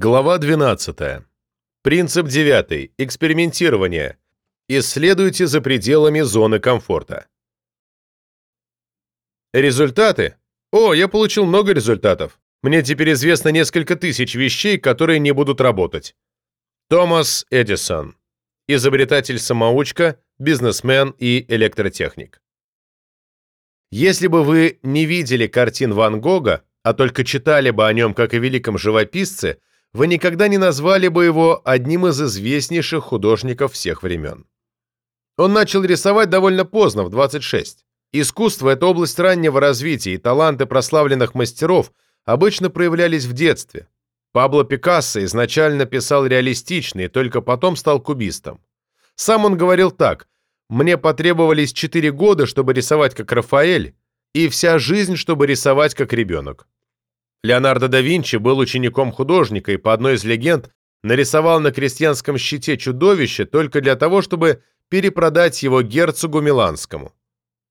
Глава 12. Принцип 9. Экспериментирование. Исследуйте за пределами зоны комфорта. Результаты? О, я получил много результатов. Мне теперь известно несколько тысяч вещей, которые не будут работать. Томас Эдисон. Изобретатель-самоучка, бизнесмен и электротехник. Если бы вы не видели картин Ван Гога, а только читали бы о нем как о великом живописце, вы никогда не назвали бы его одним из известнейших художников всех времен. Он начал рисовать довольно поздно, в 26. Искусство – это область раннего развития, и таланты прославленных мастеров обычно проявлялись в детстве. Пабло Пикассо изначально писал реалистично и только потом стал кубистом. Сам он говорил так «Мне потребовались 4 года, чтобы рисовать как Рафаэль, и вся жизнь, чтобы рисовать как ребенок». Леонардо да Винчи был учеником художника и, по одной из легенд, нарисовал на крестьянском щите чудовище только для того, чтобы перепродать его герцогу Миланскому.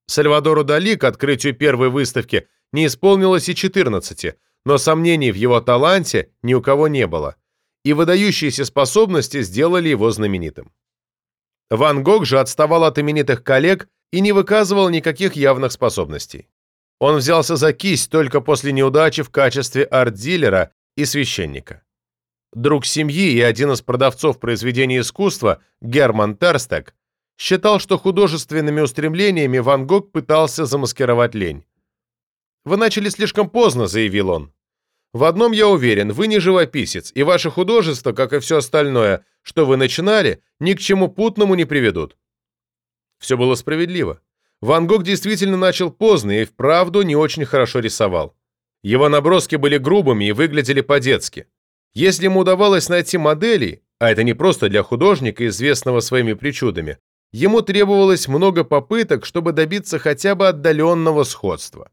Сальвадору Дали к открытию первой выставки не исполнилось и 14, но сомнений в его таланте ни у кого не было, и выдающиеся способности сделали его знаменитым. Ван Гог же отставал от именитых коллег и не выказывал никаких явных способностей. Он взялся за кисть только после неудачи в качестве арт-дилера и священника. Друг семьи и один из продавцов произведений искусства, Герман Терстек, считал, что художественными устремлениями Ван Гог пытался замаскировать лень. «Вы начали слишком поздно», — заявил он. «В одном я уверен, вы не живописец, и ваше художество, как и все остальное, что вы начинали, ни к чему путному не приведут». Все было справедливо. Ван Гог действительно начал поздно и вправду не очень хорошо рисовал. Его наброски были грубыми и выглядели по-детски. Если ему удавалось найти модели, а это не просто для художника, известного своими причудами, ему требовалось много попыток, чтобы добиться хотя бы отдаленного сходства.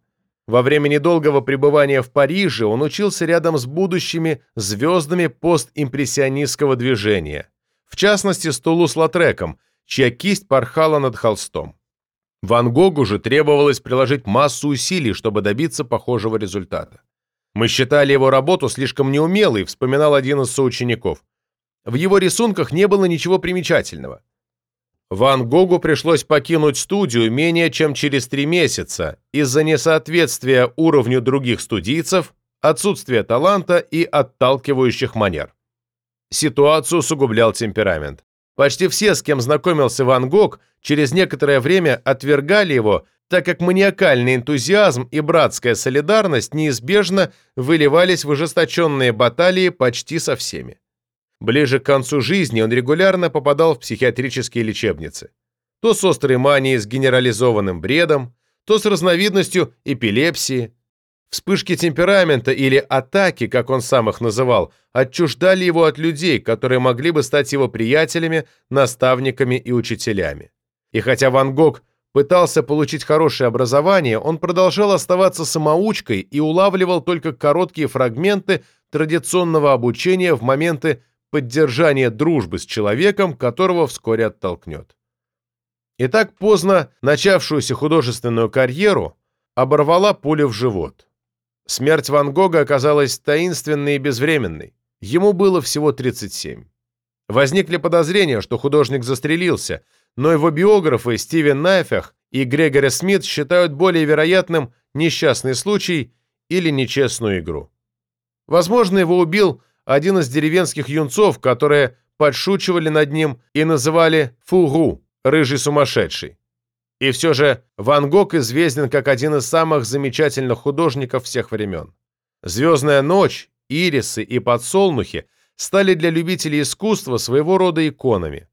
Во время недолгого пребывания в Париже он учился рядом с будущими звездами постимпрессионистского движения, в частности с Тулус-Латреком, чья кисть порхала над холстом. Ван Гогу же требовалось приложить массу усилий, чтобы добиться похожего результата. Мы считали его работу слишком неумелой, вспоминал один из соучеников. В его рисунках не было ничего примечательного. Ван Гогу пришлось покинуть студию менее чем через три месяца из-за несоответствия уровню других студийцев, отсутствия таланта и отталкивающих манер. Ситуацию усугублял темперамент. Почти все, с кем знакомился Ван Гог, через некоторое время отвергали его, так как маниакальный энтузиазм и братская солидарность неизбежно выливались в ожесточенные баталии почти со всеми. Ближе к концу жизни он регулярно попадал в психиатрические лечебницы. То с острой манией с генерализованным бредом, то с разновидностью эпилепсии, Вспышки темперамента или атаки, как он сам их называл, отчуждали его от людей, которые могли бы стать его приятелями, наставниками и учителями. И хотя Ван Гог пытался получить хорошее образование, он продолжал оставаться самоучкой и улавливал только короткие фрагменты традиционного обучения в моменты поддержания дружбы с человеком, которого вскоре оттолкнет. И так поздно начавшуюся художественную карьеру оборвала пуля в живот. Смерть Ван Гога оказалась таинственной и безвременной. Ему было всего 37. Возникли подозрения, что художник застрелился, но его биографы Стивен Найфех и Грегори Смит считают более вероятным несчастный случай или нечестную игру. Возможно, его убил один из деревенских юнцов, которые подшучивали над ним и называли «фугу» – «рыжий сумасшедший». И все же Ван Гог известен как один из самых замечательных художников всех времен. «Звездная ночь», «Ирисы» и «Подсолнухи» стали для любителей искусства своего рода иконами.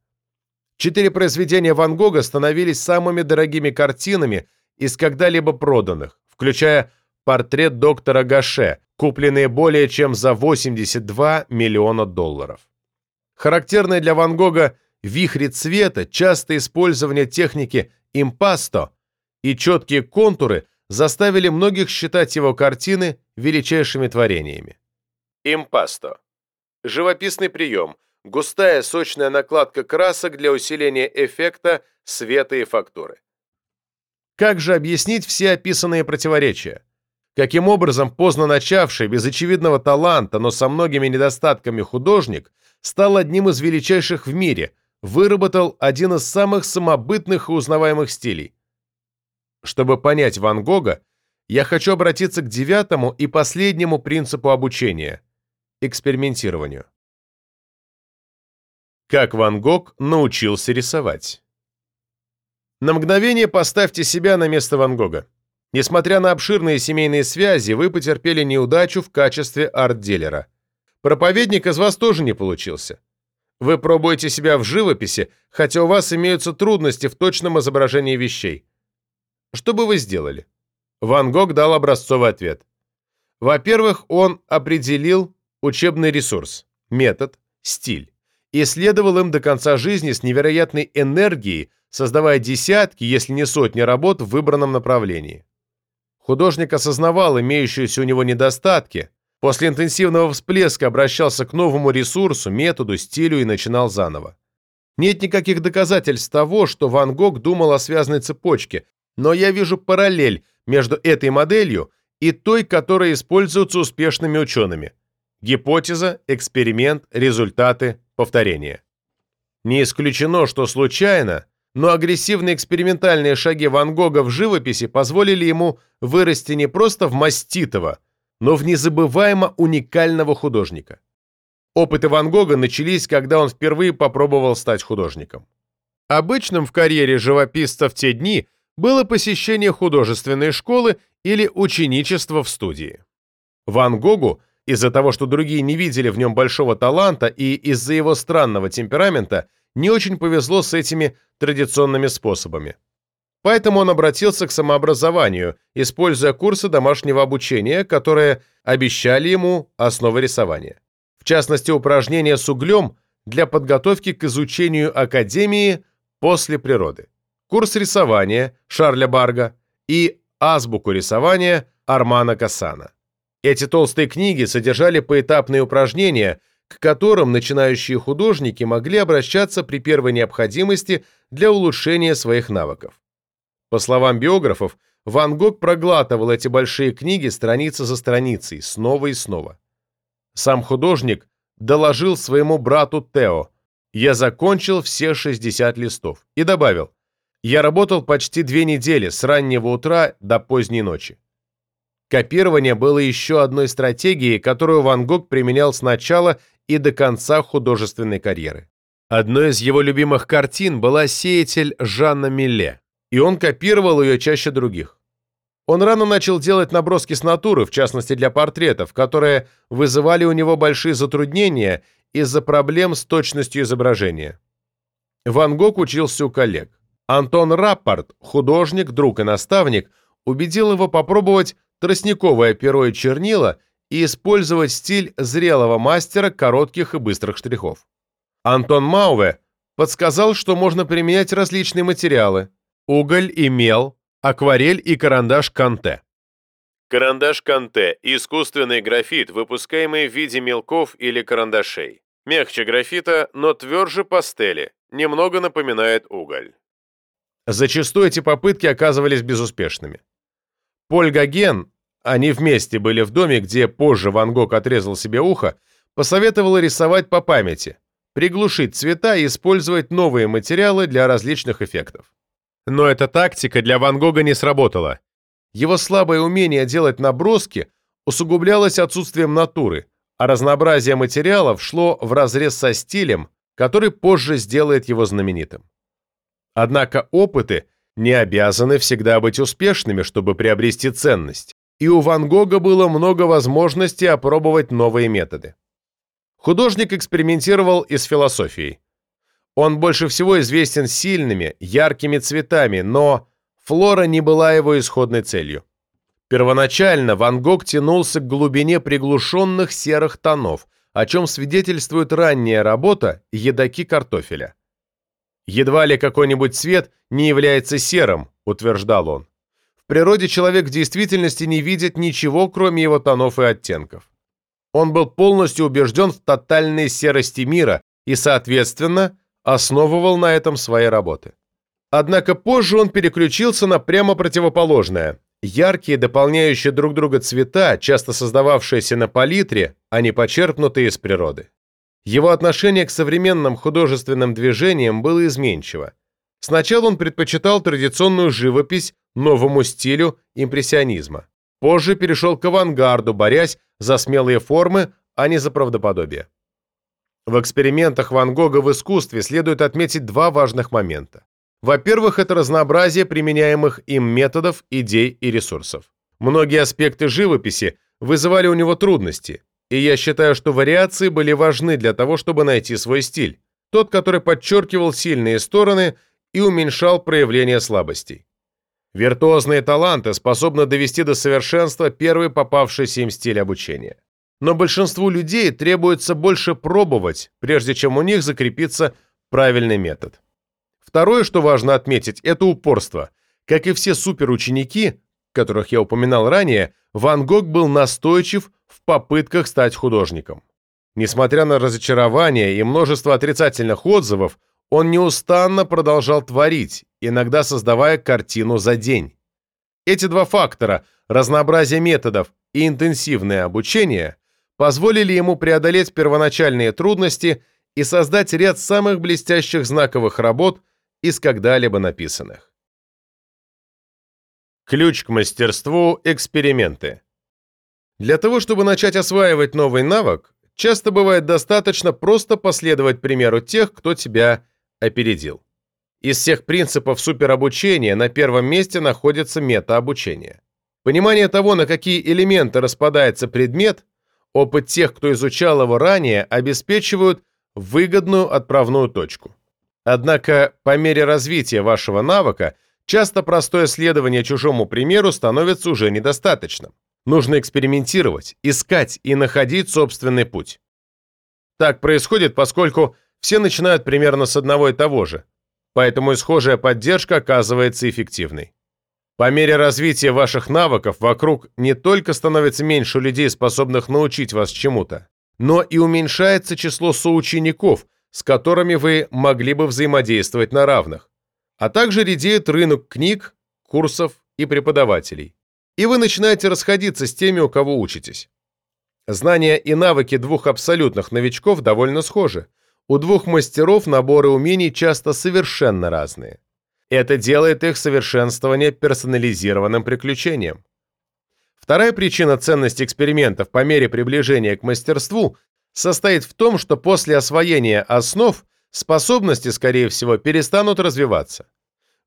Четыре произведения Ван Гога становились самыми дорогими картинами из когда-либо проданных, включая портрет доктора Гаше, купленные более чем за 82 миллиона долларов. Характерные для Ван Гога вихри цвета, частое использование техники импасто и четкие контуры заставили многих считать его картины величайшими творениями. Импасто. Живописный прием. Густая сочная накладка красок для усиления эффекта света и фактуры. Как же объяснить все описанные противоречия? каким образом поздно начавший, без очевидного таланта, но со многими недостатками художник стал одним из величайших в мире, выработал один из самых самобытных и узнаваемых стилей. Чтобы понять Ван Гога, я хочу обратиться к девятому и последнему принципу обучения – экспериментированию. Как Ван Гог научился рисовать? На мгновение поставьте себя на место Ван Гога. Несмотря на обширные семейные связи, вы потерпели неудачу в качестве арт-дилера. Проповедник из вас тоже не получился. Вы пробуете себя в живописи, хотя у вас имеются трудности в точном изображении вещей. Что бы вы сделали? Ван Гог дал образцовый ответ. Во-первых, он определил учебный ресурс, метод, стиль, и следовал им до конца жизни с невероятной энергией, создавая десятки, если не сотни работ в выбранном направлении. Художник осознавал имеющиеся у него недостатки, после интенсивного всплеска обращался к новому ресурсу, методу, стилю и начинал заново. Нет никаких доказательств того, что Ван Гог думал о связанной цепочке, но я вижу параллель между этой моделью и той, которая используется успешными учеными. Гипотеза, эксперимент, результаты, повторение. Не исключено, что случайно но агрессивные экспериментальные шаги Ван Гога в живописи позволили ему вырасти не просто в маститого, но в незабываемо уникального художника. Опыты Ван Гога начались, когда он впервые попробовал стать художником. Обычным в карьере живописца в те дни было посещение художественной школы или ученичество в студии. Ван Гогу, из-за того, что другие не видели в нем большого таланта и из-за его странного темперамента, не очень повезло с этими традиционными способами. Поэтому он обратился к самообразованию, используя курсы домашнего обучения, которые обещали ему основы рисования. В частности, упражнения с углем для подготовки к изучению Академии после природы, курс рисования Шарля Барга и азбуку рисования Армана Касана. Эти толстые книги содержали поэтапные упражнения – к которым начинающие художники могли обращаться при первой необходимости для улучшения своих навыков. По словам биографов, Ван Гог проглатывал эти большие книги страница за страницей, снова и снова. Сам художник доложил своему брату Тео, «Я закончил все 60 листов» и добавил, «Я работал почти две недели, с раннего утра до поздней ночи». Копирование было еще одной стратегией, которую Ван Гог применял сначала и до конца художественной карьеры. Одной из его любимых картин была «Сеятель» Жанна Милле, и он копировал ее чаще других. Он рано начал делать наброски с натуры, в частности для портретов, которые вызывали у него большие затруднения из-за проблем с точностью изображения. Ван Гог учился у коллег. Антон Раппорт, художник, друг и наставник, убедил его попробовать тростниковое перо и чернила – и использовать стиль зрелого мастера коротких и быстрых штрихов. Антон Мауве подсказал, что можно применять различные материалы – уголь и мел, акварель и карандаш Канте. Карандаш Канте – искусственный графит, выпускаемый в виде мелков или карандашей. Мягче графита, но тверже пастели, немного напоминает уголь. Зачастую эти попытки оказывались безуспешными. Поль Гоген они вместе были в доме, где позже Ван Гог отрезал себе ухо, посоветовала рисовать по памяти, приглушить цвета и использовать новые материалы для различных эффектов. Но эта тактика для Ван Гога не сработала. Его слабое умение делать наброски усугублялось отсутствием натуры, а разнообразие материалов шло вразрез со стилем, который позже сделает его знаменитым. Однако опыты не обязаны всегда быть успешными, чтобы приобрести ценность и у Ван Гога было много возможностей опробовать новые методы. Художник экспериментировал и с философией. Он больше всего известен сильными, яркими цветами, но флора не была его исходной целью. Первоначально Ван Гог тянулся к глубине приглушенных серых тонов, о чем свидетельствует ранняя работа «Едоки картофеля». «Едва ли какой-нибудь цвет не является серым», утверждал он природе человек в действительности не видит ничего, кроме его тонов и оттенков. Он был полностью убежден в тотальной серости мира и, соответственно, основывал на этом свои работы. Однако позже он переключился на прямо противоположное Яркие, дополняющие друг друга цвета, часто создававшиеся на палитре, а не почерпнутые из природы. Его отношение к современным художественным движениям было изменчиво. Сначала он предпочитал традиционную живопись новому стилю импрессионизма. Позже перешел к авангарду, борясь за смелые формы, а не за правдоподобие. В экспериментах Ван Гога в искусстве следует отметить два важных момента. Во-первых, это разнообразие применяемых им методов, идей и ресурсов. Многие аспекты живописи вызывали у него трудности, и я считаю, что вариации были важны для того, чтобы найти свой стиль, тот, который подчеркивал сильные стороны и уменьшал проявление слабостей. Виртуозные таланты способны довести до совершенства первый попавшийся им стиль обучения. Но большинству людей требуется больше пробовать, прежде чем у них закрепится правильный метод. Второе, что важно отметить, это упорство. Как и все суперученики, которых я упоминал ранее, Ван Гог был настойчив в попытках стать художником. Несмотря на разочарование и множество отрицательных отзывов, он неустанно продолжал творить, иногда создавая картину за день. Эти два фактора – разнообразие методов и интенсивное обучение – позволили ему преодолеть первоначальные трудности и создать ряд самых блестящих знаковых работ из когда-либо написанных. Ключ к мастерству – эксперименты. Для того, чтобы начать осваивать новый навык, часто бывает достаточно просто последовать примеру тех, кто тебя опередил. Из всех принципов суперобучения на первом месте находится метаобучение. Понимание того, на какие элементы распадается предмет, опыт тех, кто изучал его ранее, обеспечивают выгодную отправную точку. Однако по мере развития вашего навыка часто простое следование чужому примеру становится уже недостаточным. Нужно экспериментировать, искать и находить собственный путь. Так происходит, поскольку все начинают примерно с одного и того же, поэтому исхожая поддержка оказывается эффективной. По мере развития ваших навыков вокруг не только становится меньше людей, способных научить вас чему-то, но и уменьшается число соучеников, с которыми вы могли бы взаимодействовать на равных, а также редеет рынок книг, курсов и преподавателей. И вы начинаете расходиться с теми, у кого учитесь. Знания и навыки двух абсолютных новичков довольно схожи, у двух мастеров наборы умений часто совершенно разные. Это делает их совершенствование персонализированным приключением. Вторая причина ценности экспериментов по мере приближения к мастерству состоит в том, что после освоения основ способности, скорее всего, перестанут развиваться.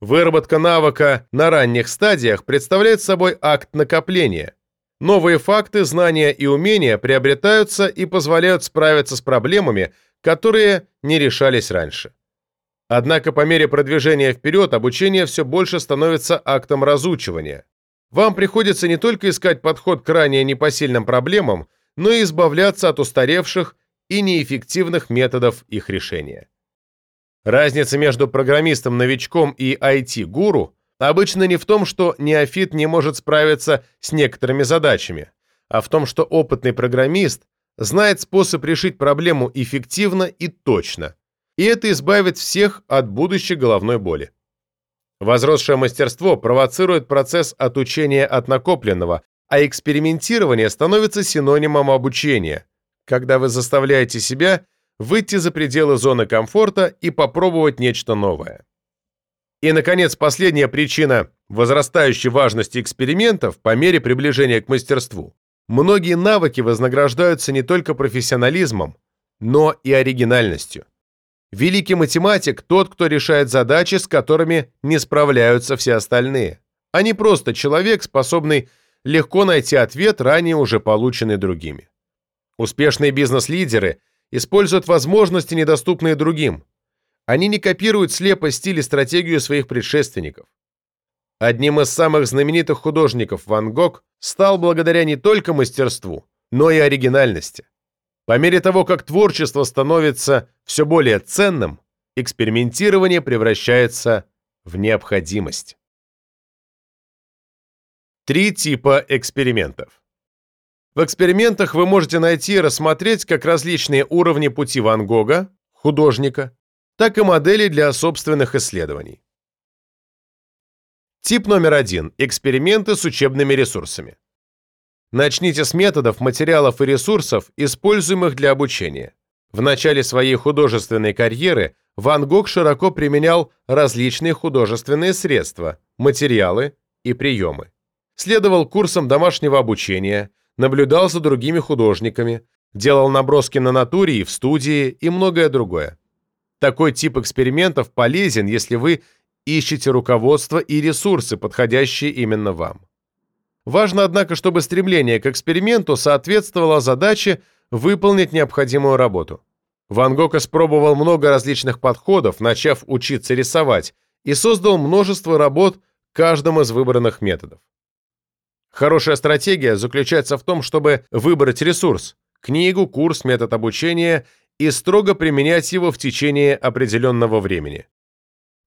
Выработка навыка на ранних стадиях представляет собой акт накопления. Новые факты, знания и умения приобретаются и позволяют справиться с проблемами, которые не решались раньше. Однако по мере продвижения вперед обучение все больше становится актом разучивания. Вам приходится не только искать подход к ранее непосильным проблемам, но и избавляться от устаревших и неэффективных методов их решения. Разница между программистом-новичком и IT-гуру обычно не в том, что неофит не может справиться с некоторыми задачами, а в том, что опытный программист знает способ решить проблему эффективно и точно, и это избавит всех от будущей головной боли. Возросшее мастерство провоцирует процесс отучения от накопленного, а экспериментирование становится синонимом обучения, когда вы заставляете себя выйти за пределы зоны комфорта и попробовать нечто новое. И, наконец, последняя причина возрастающей важности экспериментов по мере приближения к мастерству. Многие навыки вознаграждаются не только профессионализмом, но и оригинальностью. Великий математик – тот, кто решает задачи, с которыми не справляются все остальные, а не просто человек, способный легко найти ответ, ранее уже полученный другими. Успешные бизнес-лидеры используют возможности, недоступные другим. Они не копируют слепо стиль и стратегию своих предшественников. Одним из самых знаменитых художников Ван Гог стал благодаря не только мастерству, но и оригинальности. По мере того, как творчество становится все более ценным, экспериментирование превращается в необходимость. Три типа экспериментов. В экспериментах вы можете найти и рассмотреть как различные уровни пути Ван Гога, художника, так и модели для собственных исследований. Тип номер один – эксперименты с учебными ресурсами. Начните с методов, материалов и ресурсов, используемых для обучения. В начале своей художественной карьеры Ван Гог широко применял различные художественные средства, материалы и приемы. Следовал курсам домашнего обучения, наблюдал за другими художниками, делал наброски на натуре и в студии и многое другое. Такой тип экспериментов полезен, если вы ищете руководство и ресурсы, подходящие именно вам. Важно, однако, чтобы стремление к эксперименту соответствовало задаче выполнить необходимую работу. Ван Гог испробовал много различных подходов, начав учиться рисовать, и создал множество работ каждым из выбранных методов. Хорошая стратегия заключается в том, чтобы выбрать ресурс – книгу, курс, метод обучения – и строго применять его в течение определенного времени.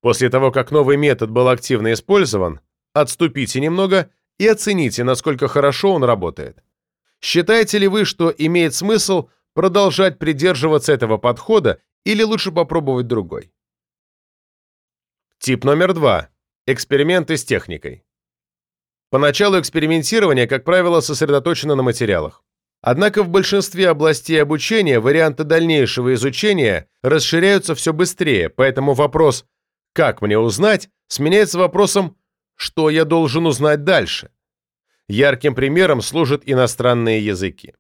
После того, как новый метод был активно использован, отступите немного и оцените, насколько хорошо он работает. Считаете ли вы, что имеет смысл продолжать придерживаться этого подхода или лучше попробовать другой? Тип номер два. Эксперименты с техникой. Поначалу экспериментирование, как правило, сосредоточено на материалах. Однако в большинстве областей обучения варианты дальнейшего изучения расширяются все быстрее, поэтому вопрос «как мне узнать?» сменяется вопросом «что я должен узнать дальше?». Ярким примером служат иностранные языки.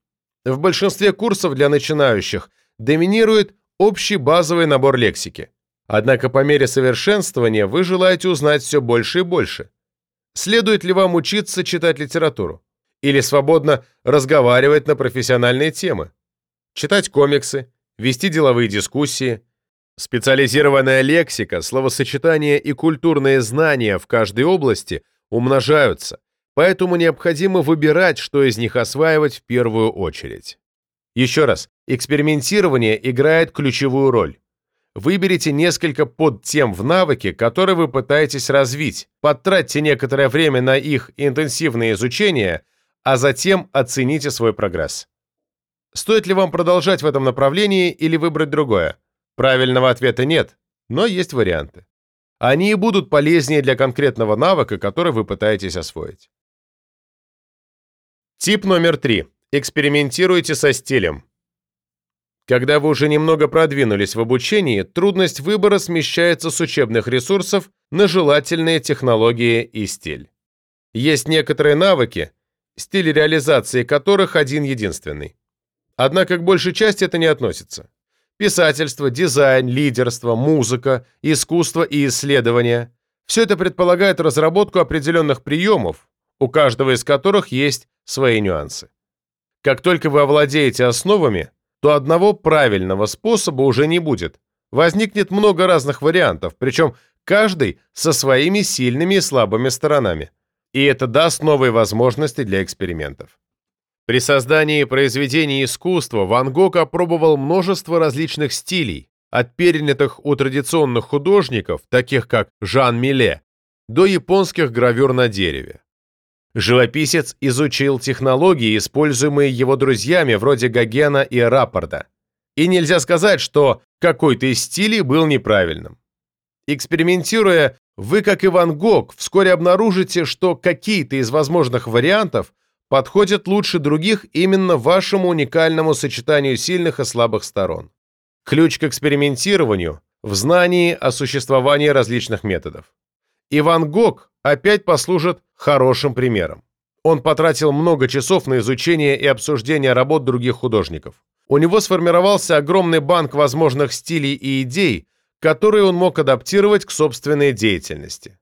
В большинстве курсов для начинающих доминирует общий базовый набор лексики. Однако по мере совершенствования вы желаете узнать все больше и больше. Следует ли вам учиться читать литературу? Или свободно разговаривать на профессиональные темы? Читать комиксы, вести деловые дискуссии? Специализированная лексика, словосочетания и культурные знания в каждой области умножаются, поэтому необходимо выбирать, что из них осваивать в первую очередь. Еще раз, экспериментирование играет ключевую роль. Выберите несколько подтем в навыке, которые вы пытаетесь развить, потратьте некоторое время на их интенсивное изучение, а затем оцените свой прогресс. Стоит ли вам продолжать в этом направлении или выбрать другое? Правильного ответа нет, но есть варианты. Они и будут полезнее для конкретного навыка, который вы пытаетесь освоить. Тип номер три. Экспериментируйте со стилем. Когда вы уже немного продвинулись в обучении, трудность выбора смещается с учебных ресурсов на желательные технологии и стиль. Есть некоторые навыки, стиль реализации которых один-единственный. Однако к большей части это не относится. Писательство, дизайн, лидерство, музыка, искусство и исследования – все это предполагает разработку определенных приемов, у каждого из которых есть свои нюансы. Как только вы овладеете основами, то одного правильного способа уже не будет. Возникнет много разных вариантов, причем каждый со своими сильными и слабыми сторонами. И это даст новые возможности для экспериментов. При создании произведений искусства Ван Гог опробовал множество различных стилей, от перенятых у традиционных художников, таких как Жан Миле, до японских гравюр на дереве. Живописец изучил технологии, используемые его друзьями вроде Гогена и Раппорда. И нельзя сказать, что какой-то из стилей был неправильным. Экспериментируя, вы, как и Ван Гог, вскоре обнаружите, что какие-то из возможных вариантов подходят лучше других именно вашему уникальному сочетанию сильных и слабых сторон. Ключ к экспериментированию в знании о существовании различных методов. И Ван Гог опять послужит хорошим примером. Он потратил много часов на изучение и обсуждение работ других художников. У него сформировался огромный банк возможных стилей и идей, которые он мог адаптировать к собственной деятельности.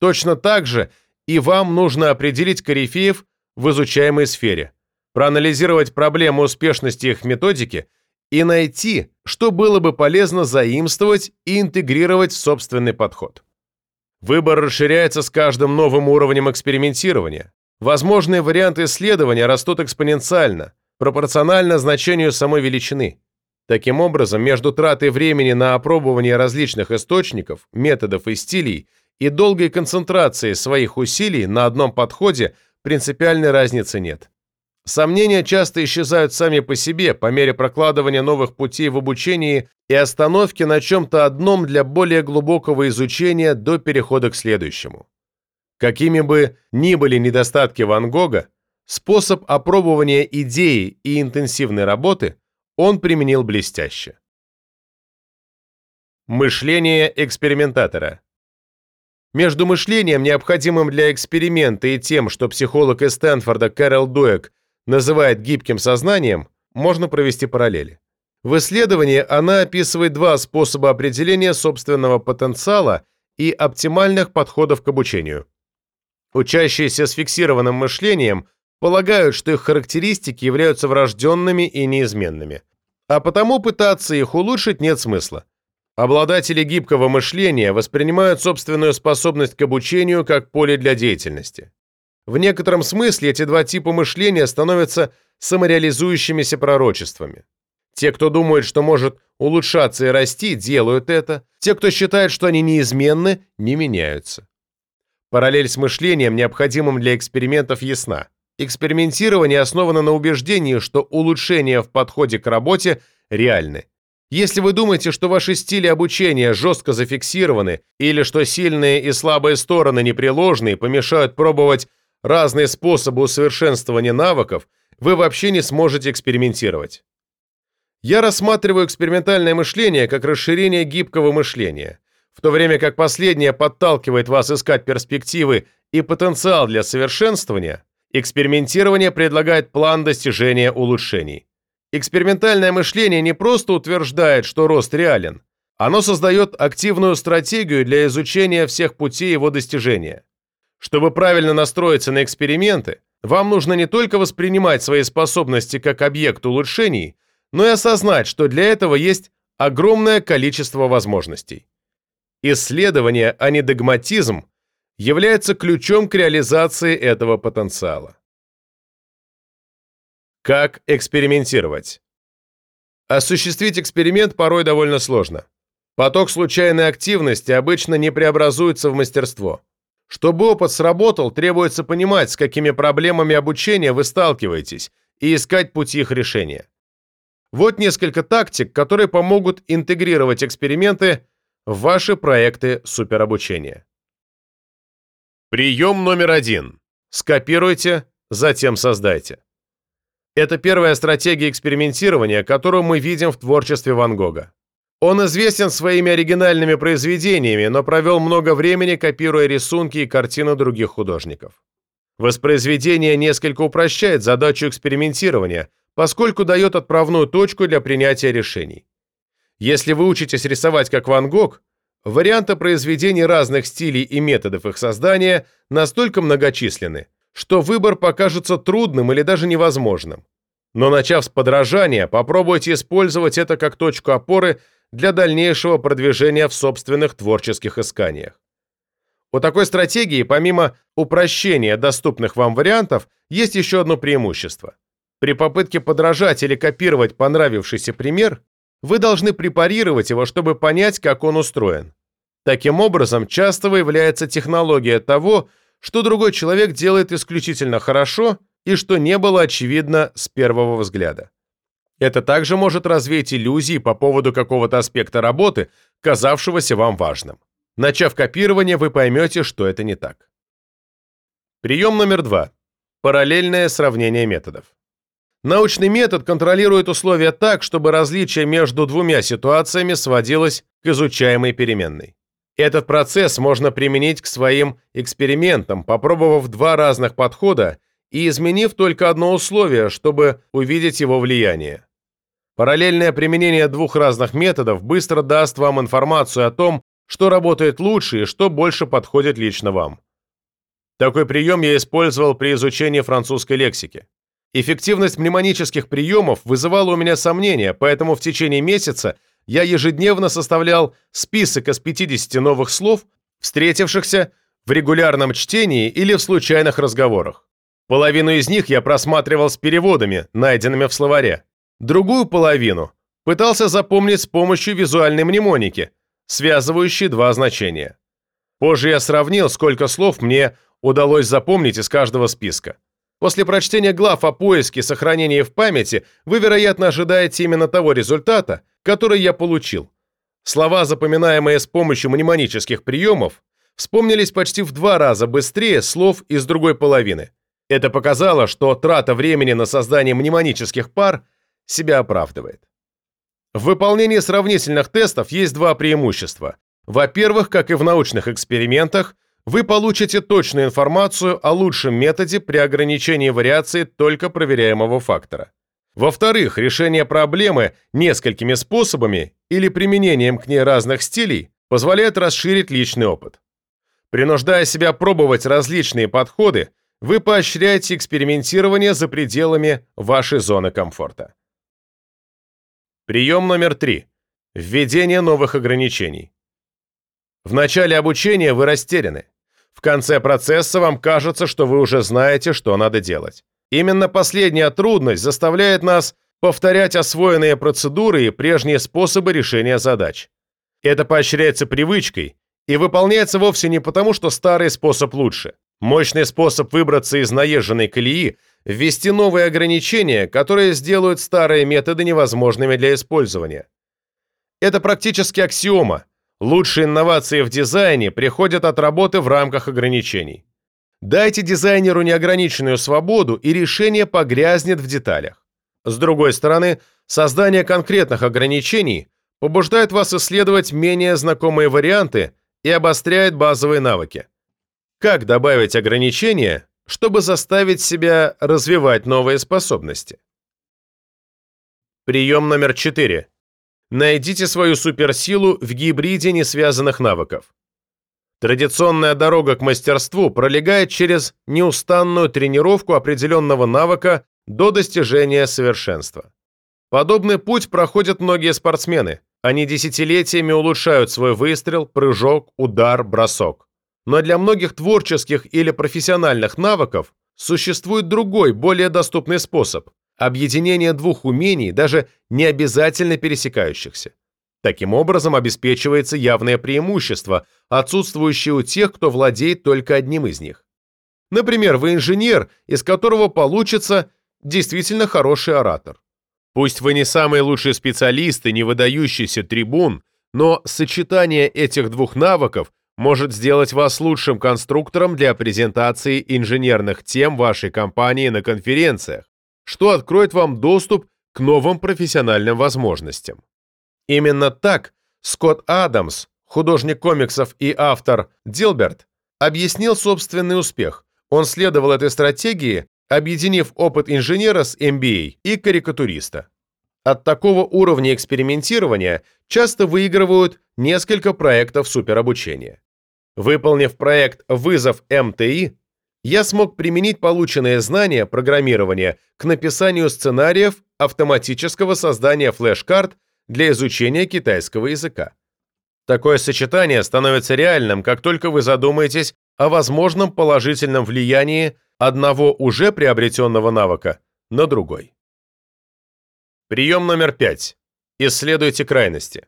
Точно так же и вам нужно определить корифеев в изучаемой сфере, проанализировать проблемы успешности их методики и найти, что было бы полезно заимствовать и интегрировать в собственный подход. Выбор расширяется с каждым новым уровнем экспериментирования. Возможные варианты исследования растут экспоненциально, пропорционально значению самой величины. Таким образом, между тратой времени на опробование различных источников, методов и стилей и долгой концентрацией своих усилий на одном подходе принципиальной разницы нет. Сомнения часто исчезают сами по себе по мере прокладывания новых путей в обучении и остановки на чем-то одном для более глубокого изучения до перехода к следующему. Какими бы ни были недостатки Ван Гога, способ опробования идеи и интенсивной работы он применил блестяще. Мышление экспериментатора Между мышлением, необходимым для эксперимента, и тем, что психолог из Стэнфорда Кэрол Дуэк называет гибким сознанием, можно провести параллели. В исследовании она описывает два способа определения собственного потенциала и оптимальных подходов к обучению. Учащиеся с фиксированным мышлением полагают, что их характеристики являются врожденными и неизменными, а потому пытаться их улучшить нет смысла. Обладатели гибкого мышления воспринимают собственную способность к обучению как поле для деятельности. В некотором смысле эти два типа мышления становятся самореализующимися пророчествами. Те, кто думает, что может улучшаться и расти, делают это. Те, кто считает, что они неизменны, не меняются. Параллель с мышлением, необходимым для экспериментов, ясна. Экспериментирование основано на убеждении, что улучшения в подходе к работе реальны. Если вы думаете, что ваши стили обучения жестко зафиксированы или что сильные и слабые стороны непреложные помешают пробовать разные способы усовершенствования навыков, вы вообще не сможете экспериментировать. Я рассматриваю экспериментальное мышление как расширение гибкого мышления, в то время как последнее подталкивает вас искать перспективы и потенциал для совершенствования, экспериментирование предлагает план достижения улучшений. Экспериментальное мышление не просто утверждает, что рост реален, оно создает активную стратегию для изучения всех путей его достижения. Чтобы правильно настроиться на эксперименты, вам нужно не только воспринимать свои способности как объект улучшений, но и осознать, что для этого есть огромное количество возможностей. Исследование, а не догматизм, является ключом к реализации этого потенциала. Как экспериментировать? Осуществить эксперимент порой довольно сложно. Поток случайной активности обычно не преобразуется в мастерство. Чтобы опыт сработал, требуется понимать, с какими проблемами обучения вы сталкиваетесь, и искать пути их решения. Вот несколько тактик, которые помогут интегрировать эксперименты в ваши проекты суперобучения. Прием номер один. Скопируйте, затем создайте. Это первая стратегия экспериментирования, которую мы видим в творчестве Ван Гога. Он известен своими оригинальными произведениями, но провел много времени, копируя рисунки и картины других художников. Воспроизведение несколько упрощает задачу экспериментирования – поскольку дает отправную точку для принятия решений. Если вы учитесь рисовать как Ван Гог, варианты произведений разных стилей и методов их создания настолько многочисленны, что выбор покажется трудным или даже невозможным. Но начав с подражания, попробуйте использовать это как точку опоры для дальнейшего продвижения в собственных творческих исканиях. У такой стратегии, помимо упрощения доступных вам вариантов, есть еще одно преимущество. При попытке подражать или копировать понравившийся пример, вы должны препарировать его, чтобы понять, как он устроен. Таким образом, часто выявляется технология того, что другой человек делает исключительно хорошо и что не было очевидно с первого взгляда. Это также может развеять иллюзии по поводу какого-то аспекта работы, казавшегося вам важным. Начав копирование, вы поймете, что это не так. Прием номер два. Параллельное сравнение методов. Научный метод контролирует условия так, чтобы различие между двумя ситуациями сводилось к изучаемой переменной. Этот процесс можно применить к своим экспериментам, попробовав два разных подхода и изменив только одно условие, чтобы увидеть его влияние. Параллельное применение двух разных методов быстро даст вам информацию о том, что работает лучше и что больше подходит лично вам. Такой прием я использовал при изучении французской лексики. Эффективность мнемонических приемов вызывала у меня сомнения, поэтому в течение месяца я ежедневно составлял список из 50 новых слов, встретившихся в регулярном чтении или в случайных разговорах. Половину из них я просматривал с переводами, найденными в словаре. Другую половину пытался запомнить с помощью визуальной мнемоники, связывающей два значения. Позже я сравнил, сколько слов мне удалось запомнить из каждого списка. После прочтения глав о поиске и сохранении в памяти вы, вероятно, ожидаете именно того результата, который я получил. Слова, запоминаемые с помощью мнемонических приемов, вспомнились почти в два раза быстрее слов из другой половины. Это показало, что трата времени на создание мнемонических пар себя оправдывает. В выполнении сравнительных тестов есть два преимущества. Во-первых, как и в научных экспериментах, вы получите точную информацию о лучшем методе при ограничении вариации только проверяемого фактора. Во-вторых, решение проблемы несколькими способами или применением к ней разных стилей позволяет расширить личный опыт. Принуждая себя пробовать различные подходы, вы поощряете экспериментирование за пределами вашей зоны комфорта. Прием номер три. Введение новых ограничений. В начале обучения вы растеряны. В конце процесса вам кажется, что вы уже знаете, что надо делать. Именно последняя трудность заставляет нас повторять освоенные процедуры и прежние способы решения задач. Это поощряется привычкой и выполняется вовсе не потому, что старый способ лучше. Мощный способ выбраться из наезженной колеи – ввести новые ограничения, которые сделают старые методы невозможными для использования. Это практически аксиома, Лучшие инновации в дизайне приходят от работы в рамках ограничений. Дайте дизайнеру неограниченную свободу, и решение погрязнет в деталях. С другой стороны, создание конкретных ограничений побуждает вас исследовать менее знакомые варианты и обостряет базовые навыки. Как добавить ограничения, чтобы заставить себя развивать новые способности? Прием номер 4. Найдите свою суперсилу в гибриде несвязанных навыков. Традиционная дорога к мастерству пролегает через неустанную тренировку определенного навыка до достижения совершенства. Подобный путь проходят многие спортсмены. Они десятилетиями улучшают свой выстрел, прыжок, удар, бросок. Но для многих творческих или профессиональных навыков существует другой, более доступный способ объединение двух умений, даже не обязательно пересекающихся. Таким образом обеспечивается явное преимущество, отсутствующее у тех, кто владеет только одним из них. Например, вы инженер, из которого получится действительно хороший оратор. Пусть вы не самый лучший специалист и не выдающийся трибун, но сочетание этих двух навыков может сделать вас лучшим конструктором для презентации инженерных тем вашей компании на конференциях, что откроет вам доступ к новым профессиональным возможностям. Именно так Скотт Адамс, художник комиксов и автор Дилберт, объяснил собственный успех. Он следовал этой стратегии, объединив опыт инженера с MBA и карикатуриста. От такого уровня экспериментирования часто выигрывают несколько проектов суперобучения. Выполнив проект «Вызов МТИ», я смог применить полученные знания программирования к написанию сценариев автоматического создания флеш-карт для изучения китайского языка. Такое сочетание становится реальным, как только вы задумаетесь о возможном положительном влиянии одного уже приобретенного навыка на другой. Прием номер пять. Исследуйте крайности.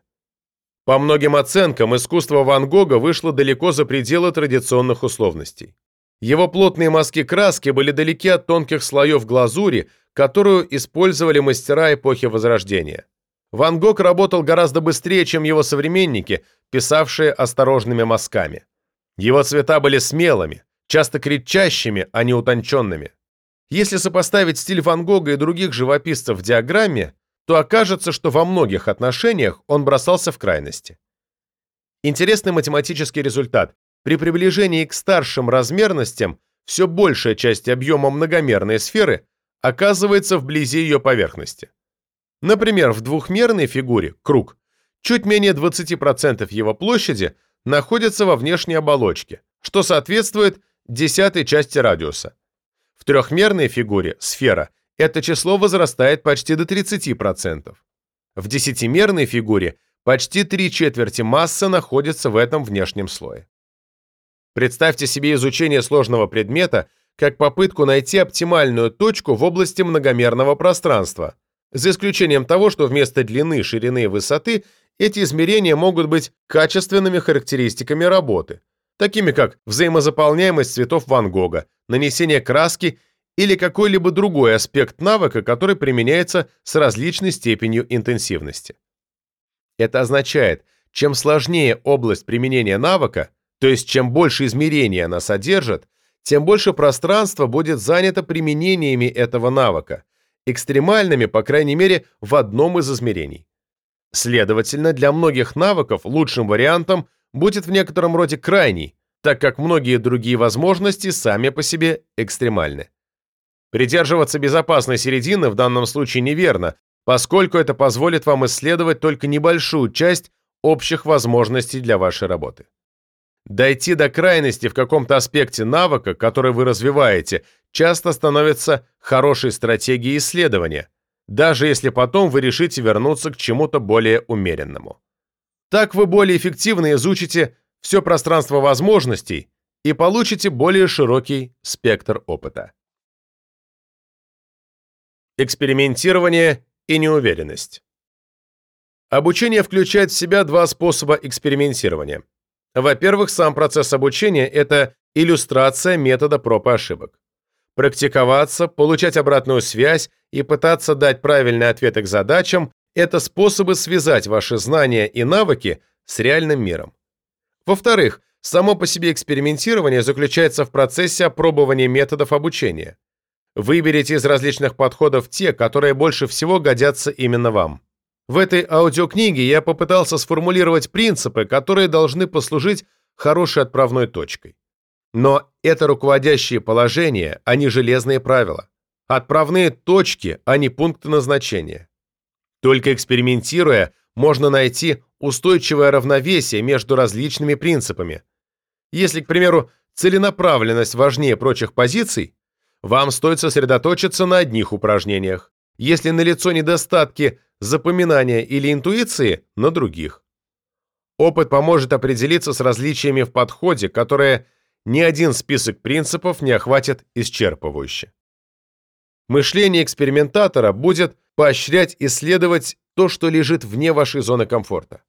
По многим оценкам, искусство Ван Гога вышло далеко за пределы традиционных условностей. Его плотные мазки краски были далеки от тонких слоев глазури, которую использовали мастера эпохи Возрождения. Ван Гог работал гораздо быстрее, чем его современники, писавшие осторожными мазками. Его цвета были смелыми, часто кричащими, а не утонченными. Если сопоставить стиль Ван Гога и других живописцев в диаграмме, то окажется, что во многих отношениях он бросался в крайности. Интересный математический результат. При приближении к старшим размерностям все большая часть объема многомерной сферы оказывается вблизи ее поверхности. Например, в двухмерной фигуре, круг, чуть менее 20% его площади находится во внешней оболочке, что соответствует десятой части радиуса. В трехмерной фигуре, сфера, это число возрастает почти до 30%. В десятимерной фигуре почти три четверти массы находится в этом внешнем слое. Представьте себе изучение сложного предмета как попытку найти оптимальную точку в области многомерного пространства, за исключением того, что вместо длины, ширины и высоты эти измерения могут быть качественными характеристиками работы, такими как взаимозаполняемость цветов Ван Гога, нанесение краски или какой-либо другой аспект навыка, который применяется с различной степенью интенсивности. Это означает, чем сложнее область применения навыка, То есть чем больше измерений она содержит, тем больше пространства будет занято применениями этого навыка, экстремальными, по крайней мере, в одном из измерений. Следовательно, для многих навыков лучшим вариантом будет в некотором роде крайний, так как многие другие возможности сами по себе экстремальны. Придерживаться безопасной середины в данном случае неверно, поскольку это позволит вам исследовать только небольшую часть общих возможностей для вашей работы. Дойти до крайности в каком-то аспекте навыка, который вы развиваете, часто становится хорошей стратегией исследования, даже если потом вы решите вернуться к чему-то более умеренному. Так вы более эффективно изучите все пространство возможностей и получите более широкий спектр опыта. Экспериментирование и неуверенность. Обучение включает в себя два способа экспериментирования. Во-первых, сам процесс обучения – это иллюстрация метода проб и ошибок. Практиковаться, получать обратную связь и пытаться дать правильный ответ к задачам – это способы связать ваши знания и навыки с реальным миром. Во-вторых, само по себе экспериментирование заключается в процессе опробования методов обучения. Выберите из различных подходов те, которые больше всего годятся именно вам. В этой аудиокниге я попытался сформулировать принципы, которые должны послужить хорошей отправной точкой. Но это руководящие положения, а не железные правила. Отправные точки, а не пункты назначения. Только экспериментируя, можно найти устойчивое равновесие между различными принципами. Если, к примеру, целенаправленность важнее прочих позиций, вам стоит сосредоточиться на одних упражнениях. Если налицо недостатки запоминания или интуиции, на других. Опыт поможет определиться с различиями в подходе, которые ни один список принципов не охватит исчерпывающе. Мышление экспериментатора будет поощрять исследовать то, что лежит вне вашей зоны комфорта.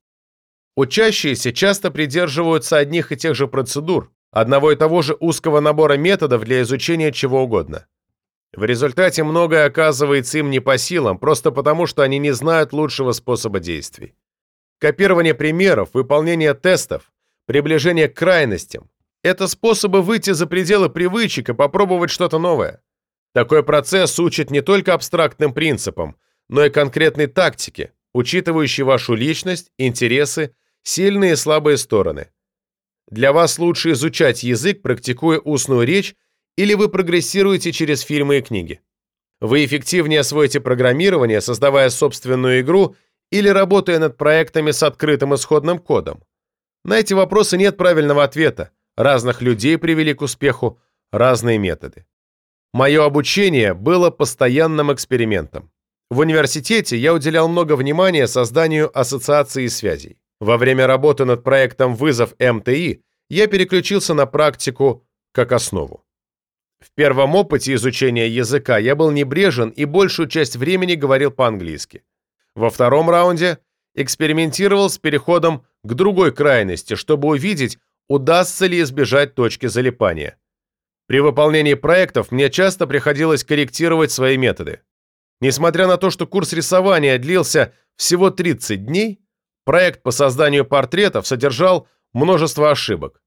Учащиеся часто придерживаются одних и тех же процедур, одного и того же узкого набора методов для изучения чего угодно. В результате многое оказывается им не по силам, просто потому, что они не знают лучшего способа действий. Копирование примеров, выполнение тестов, приближение к крайностям – это способы выйти за пределы привычек и попробовать что-то новое. Такой процесс учит не только абстрактным принципам, но и конкретной тактике, учитывающей вашу личность, интересы, сильные и слабые стороны. Для вас лучше изучать язык, практикуя устную речь, или вы прогрессируете через фильмы и книги. Вы эффективнее освоите программирование, создавая собственную игру или работая над проектами с открытым исходным кодом. На эти вопросы нет правильного ответа. Разных людей привели к успеху разные методы. Мое обучение было постоянным экспериментом. В университете я уделял много внимания созданию ассоциаций связей. Во время работы над проектом «Вызов МТИ» я переключился на практику как основу. В первом опыте изучения языка я был небрежен и большую часть времени говорил по-английски. Во втором раунде экспериментировал с переходом к другой крайности, чтобы увидеть, удастся ли избежать точки залипания. При выполнении проектов мне часто приходилось корректировать свои методы. Несмотря на то, что курс рисования длился всего 30 дней, проект по созданию портретов содержал множество ошибок.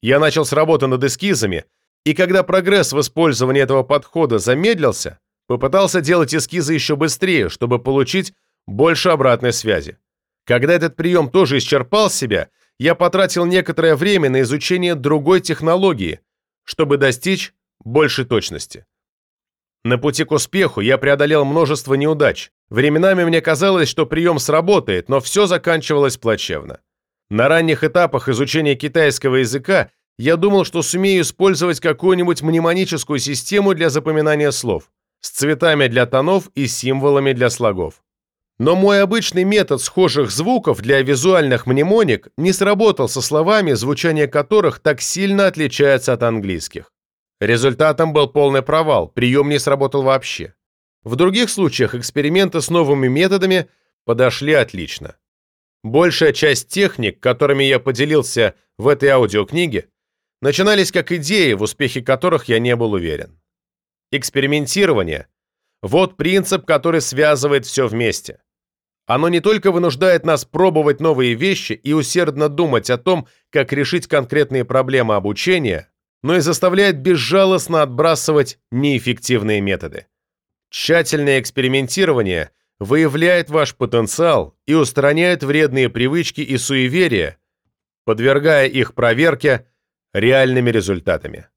Я начал с работы над эскизами, и когда прогресс в использовании этого подхода замедлился, попытался делать эскизы еще быстрее, чтобы получить больше обратной связи. Когда этот прием тоже исчерпал себя, я потратил некоторое время на изучение другой технологии, чтобы достичь большей точности. На пути к успеху я преодолел множество неудач. Временами мне казалось, что прием сработает, но все заканчивалось плачевно. На ранних этапах изучения китайского языка я думал, что сумею использовать какую-нибудь мнемоническую систему для запоминания слов, с цветами для тонов и символами для слогов. Но мой обычный метод схожих звуков для визуальных мнемоник не сработал со словами, звучание которых так сильно отличается от английских. Результатом был полный провал, прием не сработал вообще. В других случаях эксперименты с новыми методами подошли отлично. Большая часть техник, которыми я поделился в этой аудиокниге, начинались как идеи, в успехе которых я не был уверен. Экспериментирование – вот принцип, который связывает все вместе. Оно не только вынуждает нас пробовать новые вещи и усердно думать о том, как решить конкретные проблемы обучения, но и заставляет безжалостно отбрасывать неэффективные методы. Тщательное экспериментирование выявляет ваш потенциал и устраняет вредные привычки и суеверия, подвергая их проверке реальными результатами.